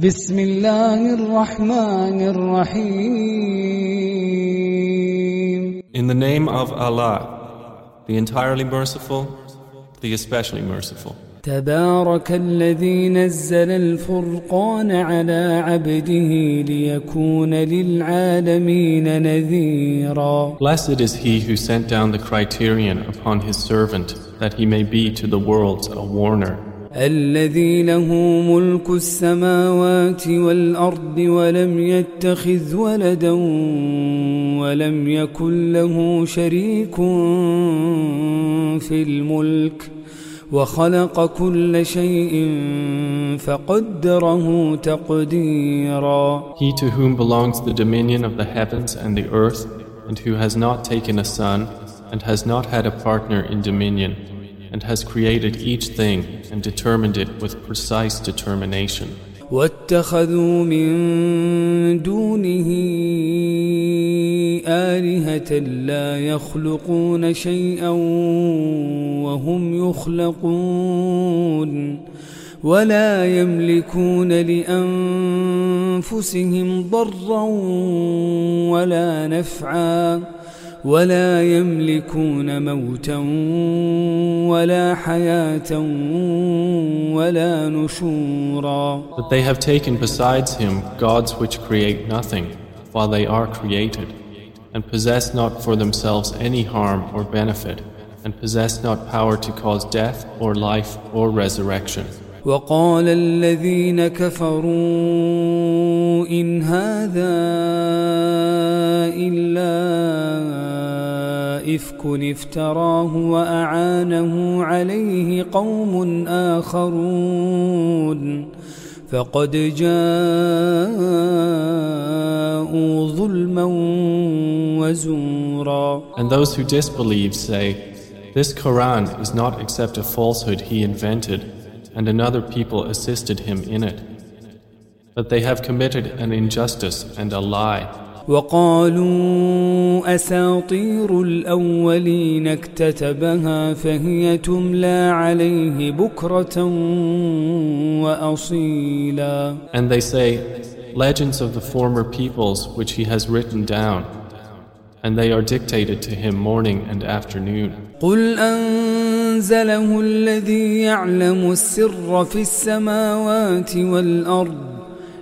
بسم الله الرحمن الرحيم In the name of Allah, the entirely merciful, the especially merciful. تبارك الذي نزل الفرقان على عبده ليكون للعالمين نذيرا Blessed is he who sent down the criterion upon his servant, that he may be to the worlds a warner. الذي له ملك السماوات والأرض ولم يتخذ ولدا ولم يكن له شريك في الملك وخلق كل شيء فقدره تقديرا He to whom belongs the dominion of the heavens and the earth, and who has not taken a son, and has not had a partner in dominion, and has created each thing and determined it with precise determination. واتخذوا من دونه آلهة لا يخلقون شيئا وهم يخلقون ولا يملكون لأنفسهم ضرا ولا نفعا ولا يملكون موتا ولا حياة ولا نشورا But they have taken besides him gods which create nothing, while they are created, and possess not for themselves any harm or benefit, and possess not power to cause death or life or resurrection. وقال الذين كفروا إن هذا إلا إفك افتراه وأعانه عليه قوم آخرون فقد جاءوا ظلما وزورا. And those who disbelieve say, This Quran is not except a falsehood he invented, and another people assisted him in it. But they have committed an injustice and a lie. وقالوا أساطير الأولين اكتتبها فهي تملى عليه بكرة وأصيلا And they say, Legends of the former peoples which he has written down, and they are dictated to him morning and afternoon. قل أنزله الذي يعلم السر في السماوات والأرض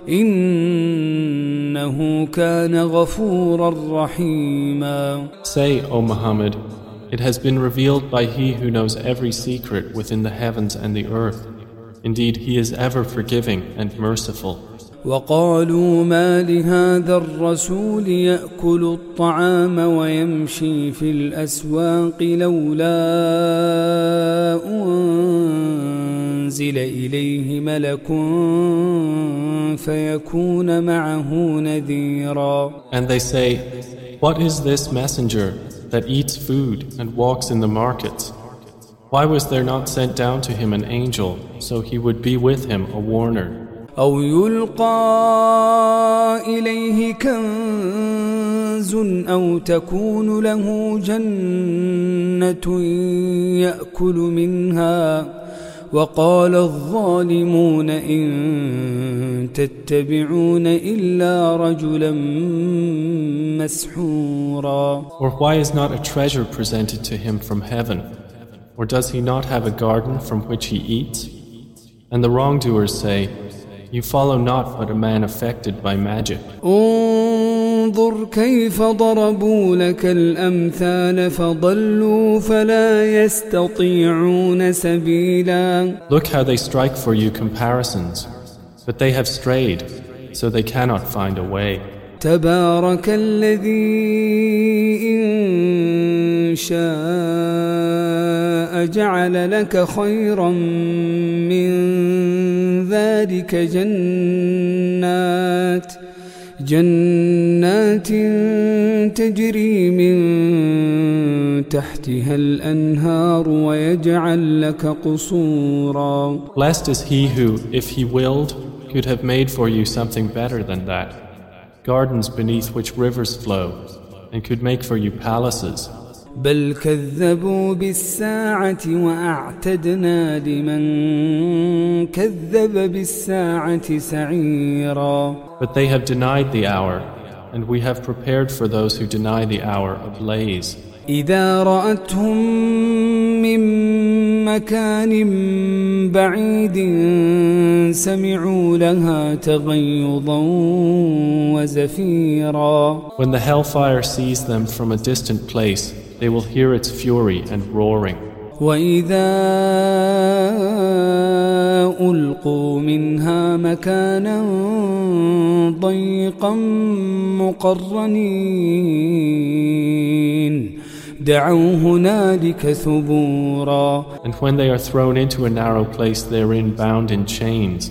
إنه كان غفورا رحيما Say, O Muhammad, it has been revealed by he who knows every secret within the heavens and the earth. Indeed, he is ever forgiving and merciful. وقالوا ما لهذا الرسول يأكل الطعام ويمشي في الأسواق لولا أنزل إليه ملك فيكون معه نذيرا And they say, What is this messenger that eats food and walks in the markets? Why was there not sent down to him an angel so he would be with him a warner? أو يلقى إليه كنز أو تكون له جنة يأكل منها وقال الظالمون إن تتبعون إلا رجلا مسحورا Or why is not a treasure presented to him from heaven? Or does he not have a garden from which he eats? And the wrongdoers say, You follow not but a man affected by magic. انظر كيف ضربوا لك الأمثال فضلوا فلا يستطيعون سبيلا Look how they strike for you comparisons, but they have strayed, so they cannot find a way. تبارك الذي إن شاء جعل لك خيرا من ذلك جنات جنات تجري من تحتها الأنهار ويجعل لك قصورا Blessed is he who, if he willed, could have made for you something better than that. Gardens beneath which rivers flow, and could make for you palaces. بل كذبوا بالساعة وأعتدنا لمن كذب بالساعة سعيرا But they have denied the hour, and we have prepared for those who deny the hour a blaze. إذا رأتهم من مكان بعيد سمعوا لها تغيظا وزفيرا When the hellfire sees them from a distant place, they will hear its fury and roaring. وإذا ألقوا منها مكانا ضيقا مقرنين دعوا هنالك ثبورا And when they are thrown into a narrow place therein bound in chains,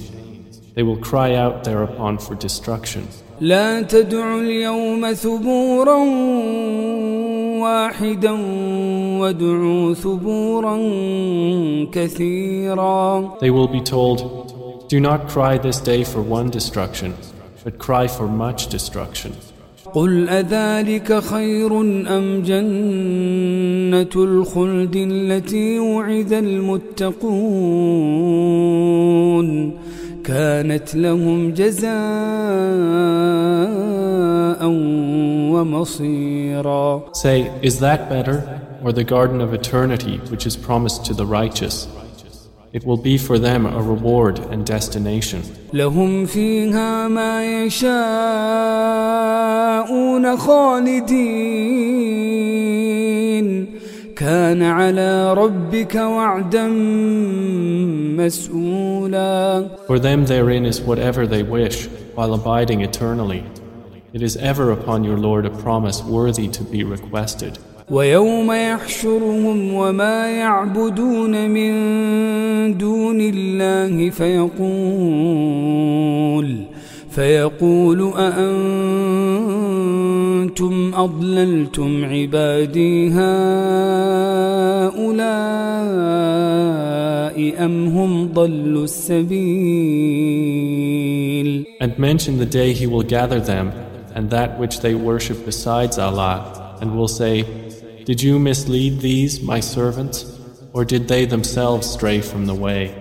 they will cry out thereupon for destruction. لا تدعوا اليوم ثبورا واحدا وادعوا ثبورا كثيرا They will be told, Do not cry this day for one destruction, but cry for much destruction. قل أذلك خير أم جنة الخلد التي وعد المتقون كانت لهم جزاء ومصيرا Say, Is that better, or the garden of eternity which is promised to the righteous? It will be for them a reward and destination. لهم فيها ما يشاءون خالدين كان على ربك وعدا مسؤولا For them therein is whatever they wish, while abiding eternally. It is ever upon your Lord a promise worthy to be requested. ويوم يحشرهم وما يعبدون من دون الله فيقول فيقول أأنتم أضللتم عبادي هؤلاء أم هم ضلوا السبيل And mention the day he will gather them and that which they worship besides Allah, and will say, Did you mislead these, my servants, or did they themselves stray from the way?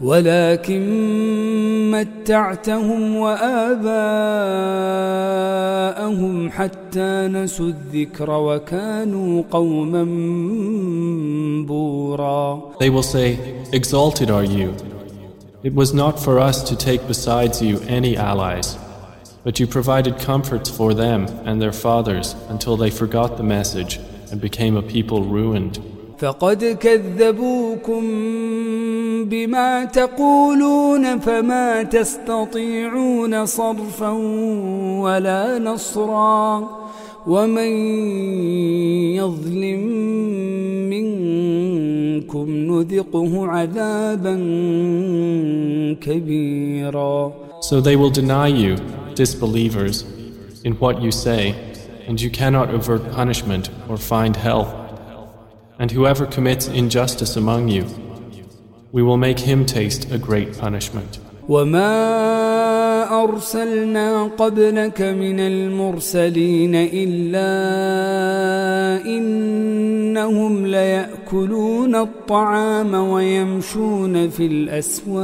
ولكن متعتهم وآباءهم حتى نسوا الذكر وكانوا قوما بورا They will say, Exalted are you. It was not for us to take besides you any allies, but you provided comforts for them and their fathers until they forgot the message and became a people ruined. فقد كذبوكم بما تقولون فما تستطيعون صرفا ولا نصرا ومن يظلم منكم نذقه عذابا كبيرا So they will deny you, disbelievers, in what you say, and you cannot avert punishment or find help. And whoever commits injustice among you, we will make him taste a great punishment. وما أرسلنا قبلك من المرسلين إلا إنهم ليأكلون الطعام ويمشون في الأسواق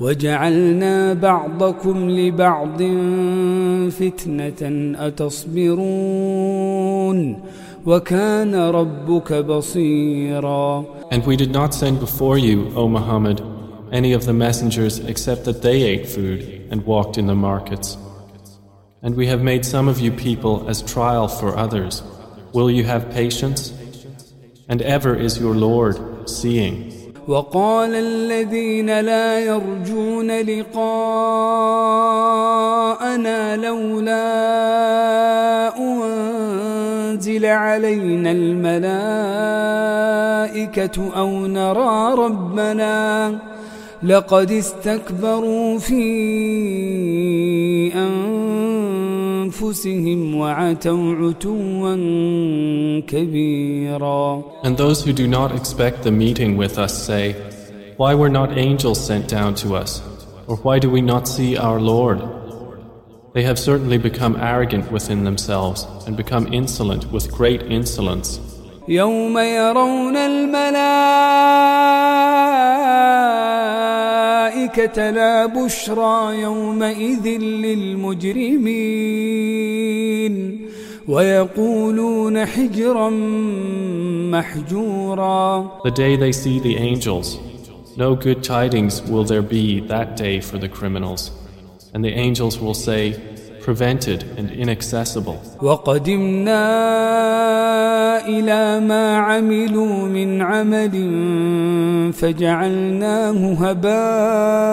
وجعلنا بعضكم لبعض فتنة أتصبرون وكان ربك بصيرا And we did not send before you, O Muhammad, any of the messengers except that they ate food and walked in the markets. And we have made some of you people as trial for others. Will you have patience? And ever is your Lord seeing. وقال الذين لا يرجون لقاءنا لولا أنزل علينا الملائكة أو نرى ربنا لقد استكبروا في أنفسهم وعتوا عتوا كبيرا And those who do not expect the meeting with us say, Why were not angels sent down to us? Or why do we not see our Lord? They have certainly become arrogant within themselves and become insolent with great insolence. يوم يرون الملائكة لا بشرى يومئذ للمجرمين ويقولون حجرا محجورا The day they see the angels, no good tidings will there be that day for the criminals. And the angels will say, prevented and inaccessible. وقدمنا إلى ما عملوا من عمل فجعلناه هباء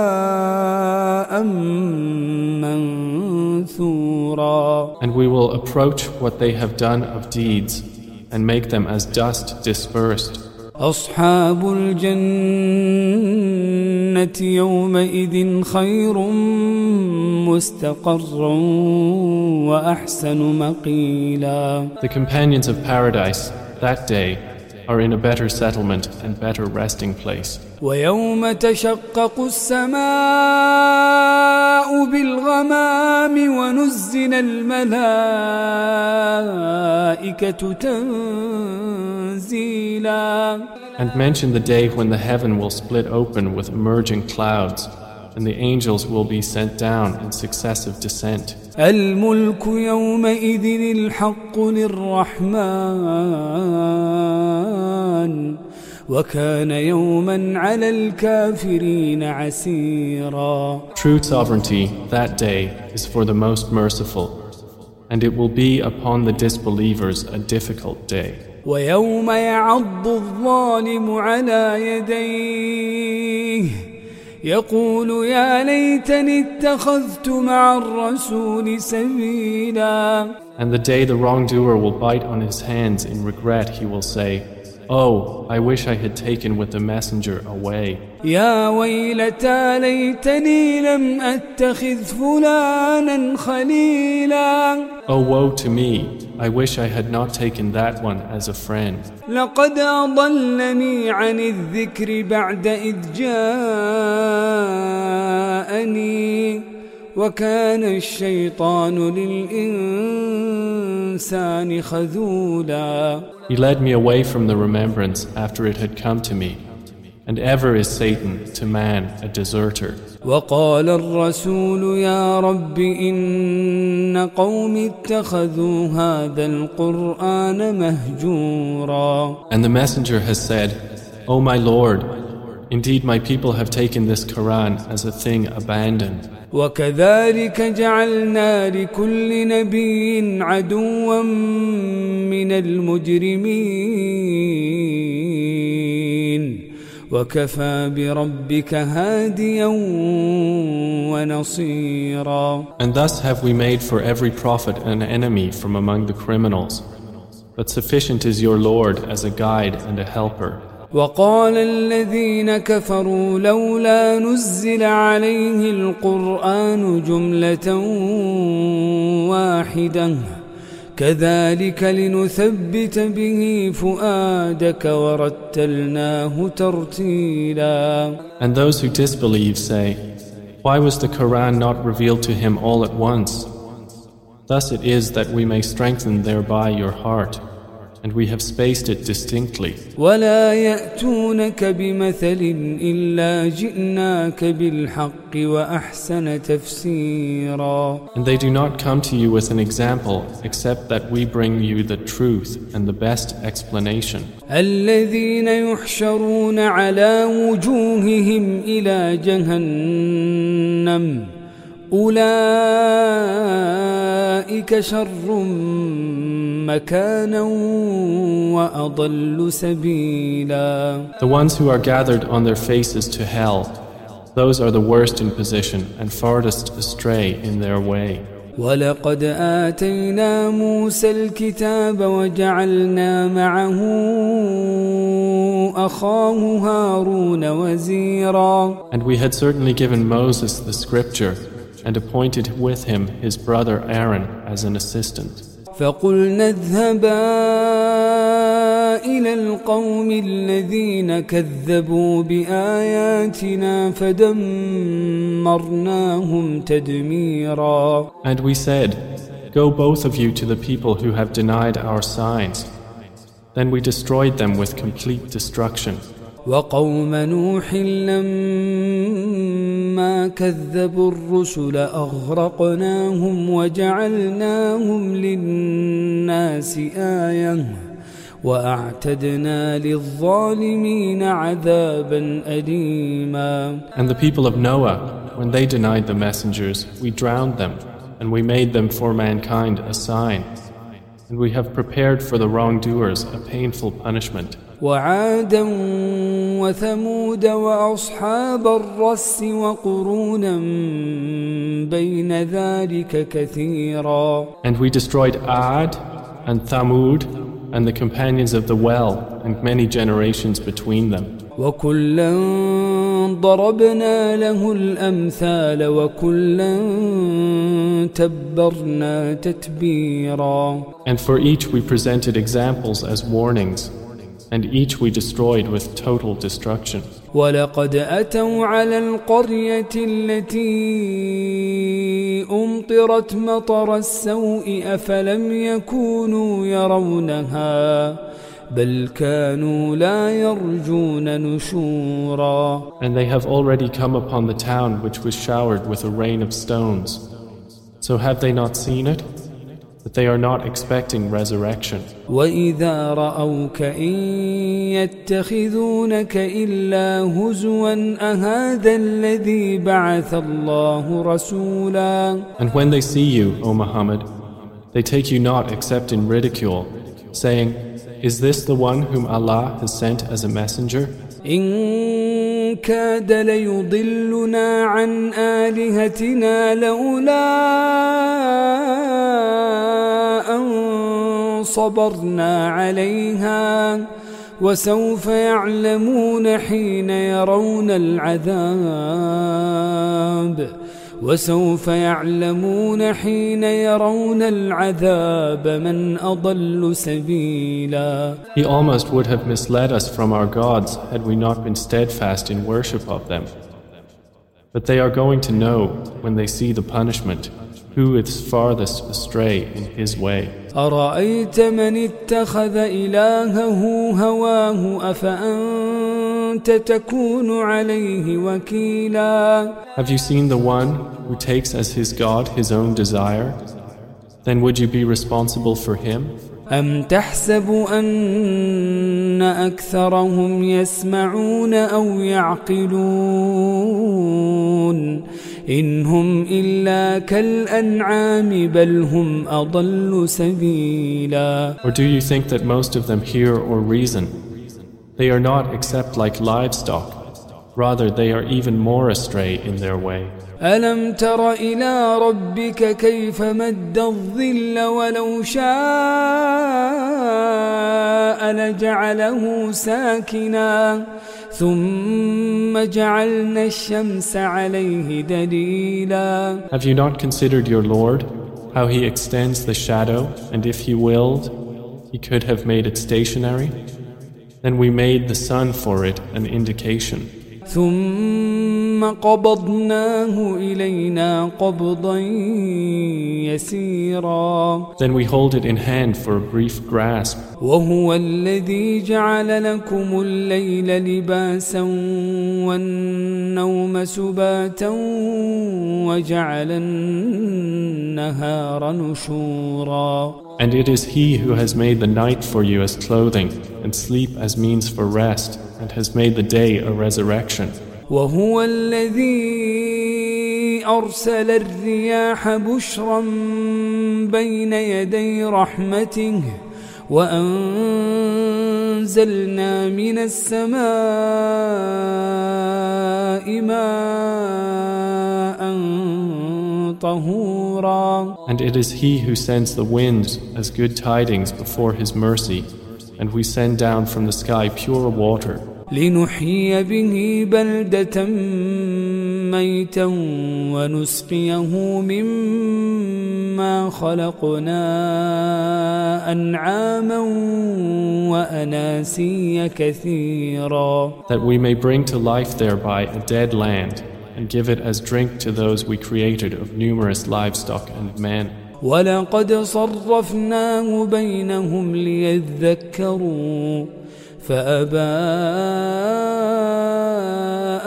منثورا And we will approach what they have done of deeds and make them as dust dispersed. أصحاب الجنة يومئذ خير مستقرا وأحسن مقيلا The companions of paradise that day are in a better settlement and better resting place. ويوم تشقق السماء بالغمام ونزل الملائكة تنزيلا And mention the day when the heaven will split open with emerging clouds, and the angels will be sent down in successive descent. الملك يومئذ الحق للرحمن وكان يوما على الكافرين عسيرا True sovereignty that day is for the most merciful, and it will be upon the disbelievers a difficult day. ويوم يعض الظالم على يديه يقول يا ليتني اتخذت مع الرسول سبيلا And the day the wrongdoer will bite on his hands in regret, he will say, Oh, I wish I had taken with the messenger away. يا ويلتى ليتني لم أتخذ فلانا خليلا Oh, woe to me! I wish I had not taken that one as a friend. لقد أضلني عن الذكر بعد إذ جاءني وكان الشيطان للإنسان خذولا He led me away from the remembrance after it had come to me. And ever is Satan to man a deserter. وقال الرسول يا رب إن قوم اتخذوا هذا القرآن مهجورا And the messenger has said, O my Lord, indeed my people have taken this Quran as a thing abandoned. وكذلك جعلنا لكل نبي عدوا من المجرمين وكفى بربك هاديا ونصيرا And thus have we made for every prophet an enemy from among the criminals. But sufficient is your Lord as a guide and a helper. وقال الذين كفروا لولا نزل عليه القرآن جملة واحدة كذلك لنثبت به فؤادك ورتلناه ترتيلا And those who disbelieve say, Why was the Quran not revealed to him all at once? Thus it is that we may strengthen thereby your heart, and we have spaced it distinctly. ولا يأتونك بمثل إلا جئناك بالحق وأحسن تفسيرا And they do not come to you with an example except that we bring you the truth and the best explanation. الذين يحشرون على وجوههم إلى جهنم أولئك شر مكانا وأضل سبيلا The ones who are gathered on their faces to hell, those are the worst in position and farthest astray in their way. ولقد آتينا موسى الكتاب وجعلنا معه أخاه هارون وزيرا And we had certainly given Moses the scripture and appointed with him his brother Aaron as an assistant. فقلنا اذهبا إلى القوم الذين كذبوا بآياتنا فدمرناهم تدميرا And we said, Go both of you to the people who have denied our signs. Then we destroyed them with complete destruction. وقوم نوح لما كذبوا الرسل أغرقناهم وجعلناهم للناس آية وأعتدنا للظالمين عذابا أليما And the people of Noah, when they denied the messengers, we drowned them, and we made them for mankind a sign. And we have prepared for the wrongdoers a painful punishment. وعادا وثمود وأصحاب الرس وقرونا بين ذلك كثيرا And we destroyed Ad and Thamud and the companions of the well and many generations between them. وكلا ضربنا له الأمثال وكلا تبرنا تتبيرا And for each we presented examples as warnings, and each we destroyed with total destruction. ولقد أتوا على القرية التي أمطرت مطر السوء أفلم يكونوا يرونها بل كانوا لا يرجون نشورا And they have already come upon the town which was showered with a rain of stones. So have they not seen it? That they are not expecting resurrection. وإذا رأوك إن يتخذونك إلا هزوا أهذا الذي بعث الله رسولا And when they see you, O Muhammad, they take you not except in ridicule, saying, Is this the one whom Allah has sent as a messenger? إن كاد ليضلنا عن آلهتنا لولا أن صبرنا عليها. وسوف يعلمون حين يرون العذاب. وسوف يعلمون حين يرون العذاب من أضل سبيلا He almost would have misled us from our gods had we not been steadfast in worship of them. But they are going to know, when they see the punishment, who is farthest astray in his way. أرأيت من اتخذ إلهه هواه أفأنت تكون عليه وكيلا Have you seen the one who takes as his God his own desire? Then would you be responsible for him? أم تحسب أن أكثرهم يسمعون أو يعقلون إن هم إلا كالأنعام بل هم أضل سبيلا Or do you think that most of them hear or reason? They are not except like livestock. Rather, they are even more astray in their way. ألم تر إلى ربك كيف مد الظل ولو شاء لجعله ساكنا ثم جعلنا الشمس عليه دليلا Have you not considered your Lord, how he extends the shadow, and if he willed, he could have made it stationary? Then we made the sun for it an indication. ثم قبضناه إلينا قبضا يسيرا Then we hold it in hand for a brief grasp. وهو الذي جعل لكم الليل لباسا والنوم سباتا وجعل النهار نشورا And it is he who has made the night for you as clothing, and sleep as means for rest, and has made the day a resurrection. وهو الذي أرسل الرياح بشرا بين يدي رحمته وأنزلنا من السماء ماء ظهورا And it is He who sends the winds as good tidings before His mercy, and we send down from the sky pure water. لنحيي به بلدة ميتا ونسقيه مما خلقنا أنعاما وأناسيا كثيرا That we may bring to life thereby a dead land, and give it as drink to those we created of numerous livestock and men. ولقد صرفناه بينهم ليذكروا فأبى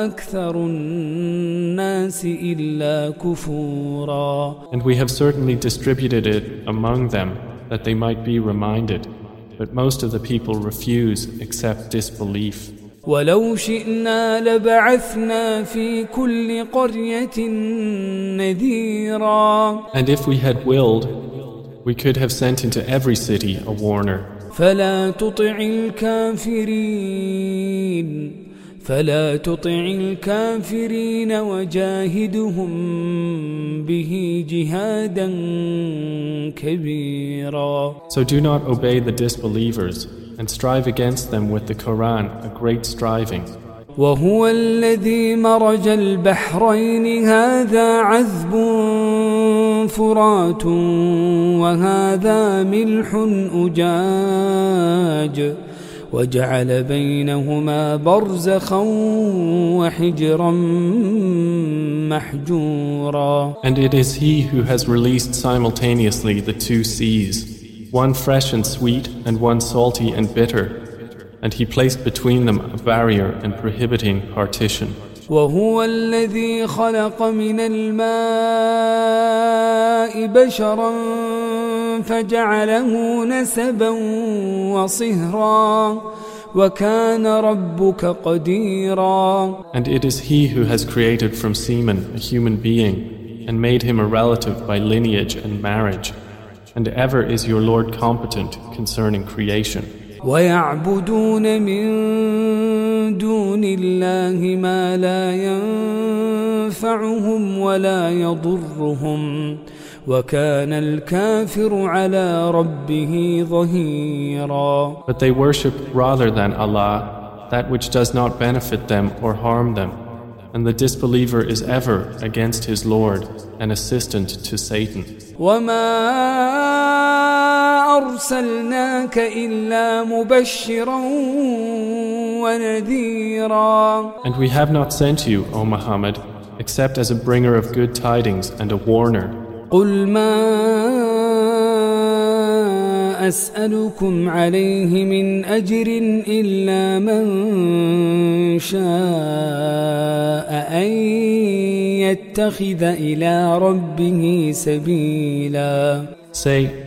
أكثر الناس إلا كفورا And we have certainly distributed it among them that they might be reminded. But most of the people refuse except disbelief. ولو شئنا لبعثنا في كل قرية نذيرا And if we had willed, we could have sent into every city a warner. فلا تطع الكافرين فلا تطع الكافرين وجاهدهم به جهادا كبيرا So do not obey the disbelievers and strive against them with the Quran a great striving. وهو الذي مرج البحرين هذا عذب فرات وهذا ملح أجاج وجعل بينهما برزخا وحجرا محجورا And it is He who has released simultaneously the two seas, one fresh and sweet and one salty and bitter, and He placed between them a barrier and prohibiting partition. وهو الذي خلق من الماء بشرا فجعله نسبا وصهرا وكان ربك قديرا And it is He who has created from semen a human being and made him a relative by lineage and marriage. And ever is your Lord competent concerning creation. ويعبدون من دون الله ما لا ينفعهم ولا يضرهم وكان الكافر على ربه ظهيرا But they worship rather than Allah that which does not benefit them or harm them. And the disbeliever is ever against his Lord, an assistant to Satan. وما أرسلناك إلا مبشرا ونذيرا And we have not sent you, O Muhammad, except as a bringer of good tidings and a warner. قل ما أسألكم عليه من أجر إلا من شاء أن يتخذ إلى ربه سبيلا Say,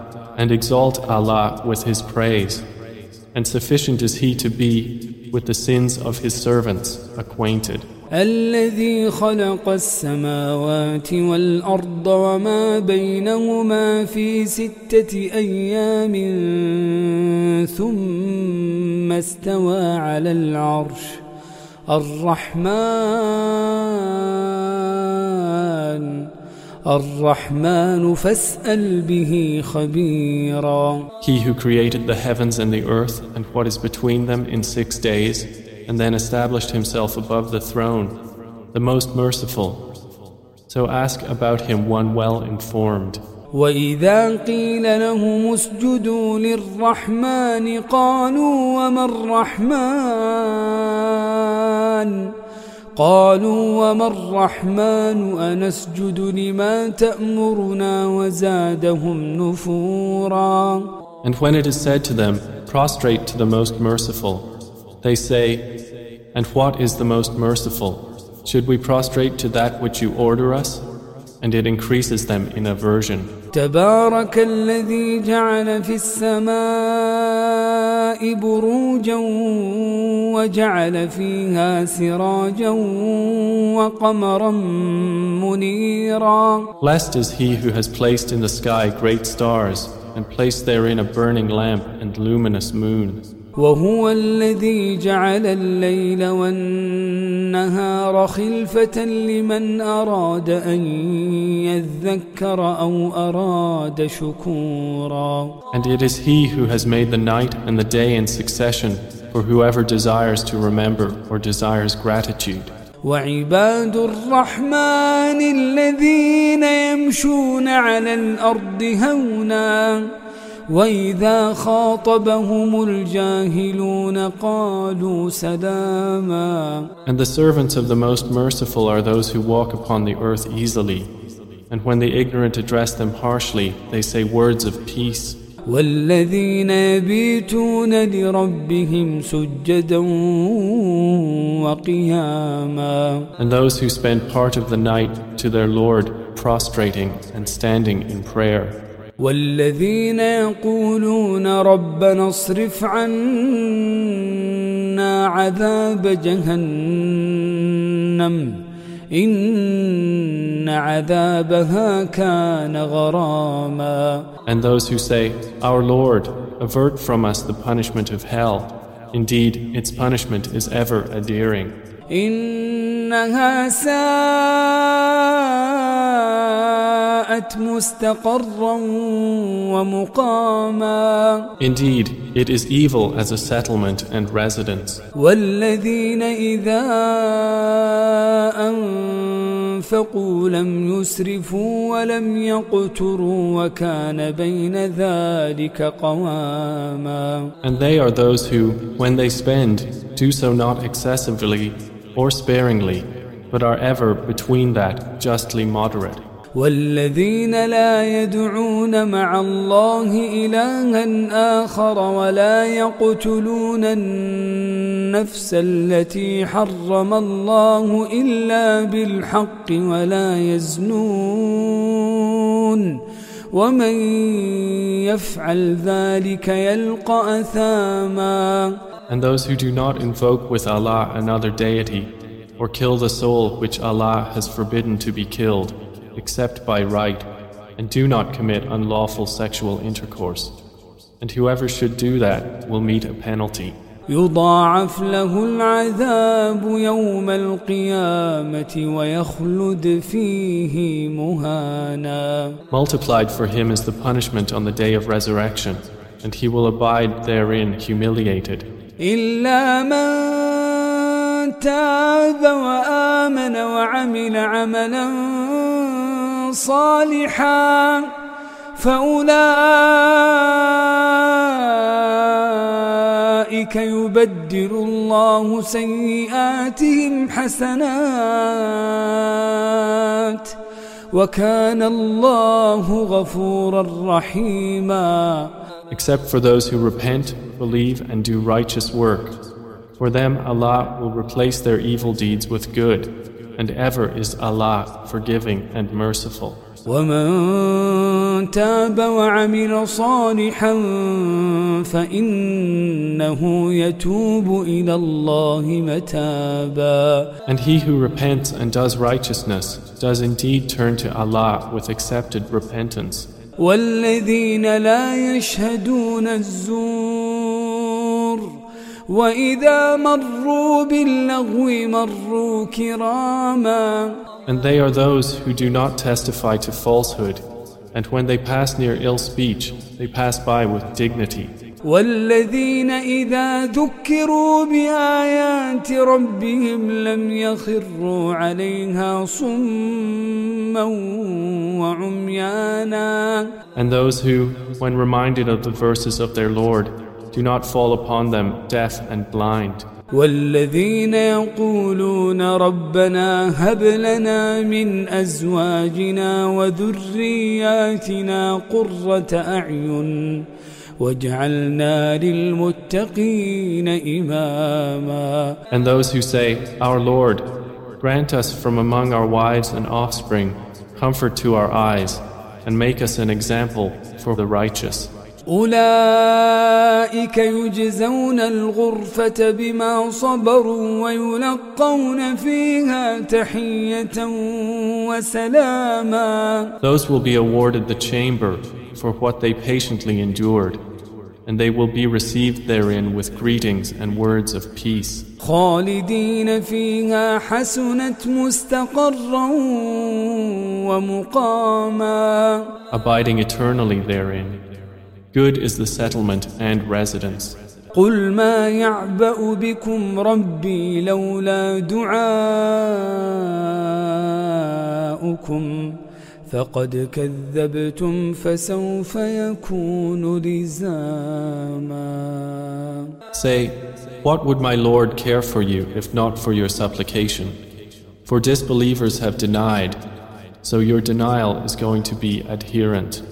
and exalt Allah with His praise. And sufficient is He to be with the sins of His servants acquainted. الذي خلق السماوات والأرض وما بينهما في ستة أيام ثم استوى على العرش الرحمن الرحمن فاسأل به خبيرا He who created the heavens and the earth and what is between them in six days, and then established Himself above the throne, the most merciful. So ask about Him one well informed. وإذا قيل لهم اسجدوا للرحمن قالوا وما الرحمن قالوا وما الرحمن أنسجد لما تأمرنا وزادهم نفورا And when it is said to them, Prostrate to the most merciful, they say, And what is the most merciful? Should we prostrate to that which you order us? And it increases them in aversion. تبارك الذي جعل في السماء بروجا وجعل فيها سراجا وقمرا منيرا Blessed is he who has placed in the sky great stars and placed therein a burning lamp and luminous moon. وهو الذي جعل الليل والنهار خلفة لمن أراد أن يذكر أو أراد شكورا And it is he who has made the night and the day in succession for whoever desires to remember or desires gratitude. وعباد الرحمن الذين يمشون على الأرض هونا وإذا خاطبهم الجاهلون قالوا سلاما And the servants of the Most Merciful are those who walk upon the earth easily. And when the ignorant address them harshly, they say words of peace. والذين يبيتون لربهم سجدا وقياما And those who spend part of the night to their Lord prostrating and standing in prayer. والذين يقولون ربنا اصرف عنا عذاب جهنم إن عذابها كان غراما And those who say, Our Lord, avert from us the punishment of hell. Indeed, its punishment is ever adhering. إنها ساءت مستقرا ومقاما Indeed, it is evil as a settlement and residence. والذين إذا أنفقوا لم يسرفوا ولم يقتروا وكان بين ذلك قواما And they are those who, when they spend, do so not excessively or sparingly, but are ever between that justly moderate. والذين لا يدعون مع الله إلها آخر ولا يقتلون النفس التي حرم الله إلا بالحق ولا يزنون ومن يفعل ذلك يلقى أثاما And those who do not invoke with Allah another deity, or kill the soul which Allah has forbidden to be killed, except by right, and do not commit unlawful sexual intercourse. And whoever should do that will meet a penalty. يضاعف له العذاب يوم القيامة ويخلد فيه مهانا Multiplied for him is the punishment on the day of resurrection, and he will abide therein humiliated, إلا من تاب وآمن وعمل عملا صالحا فأولئك يبدل الله سيئاتهم حسنات وكان الله غفورا رحيما except for those who repent, believe, and do righteous work. For them, Allah will replace their evil deeds with good, and ever is Allah forgiving and merciful. ومن تاب وعمل صالحا فإنه يتوب إلى الله متابا And he who repents and does righteousness does indeed turn to Allah with accepted repentance. والذين لا يشهدون الزور And they are those who do not testify to falsehood, and when they pass near ill speech, they pass by with dignity. والذين إذا ذكروا بآيات ربهم لم يخروا عليها صما وعميانا And those who, when reminded of the verses of their Lord, do not fall upon them deaf and blind. والذين يقولون ربنا هب لنا من أزواجنا وذرياتنا قرة أعين واجعلنا للمتقين إماما And those who say, Our Lord, grant us from among our wives and offspring comfort to our eyes, and make us an example for the righteous. أولئك يجزون الغرفة بما صبروا ويلقون فيها تحية وسلاما Those will be awarded the chamber for what they patiently endured, and they will be received therein with greetings and words of peace. خالدين فيها حسنت مستقرا ومقاما Abiding eternally therein. Good is the settlement and residence. قل ما يعبأ بكم ربي لولا دعاؤكم فقد كذبتم فسوف يكون لزاما Say, What would my Lord care for you if not for your supplication? For disbelievers have denied, so your denial is going to be adherent.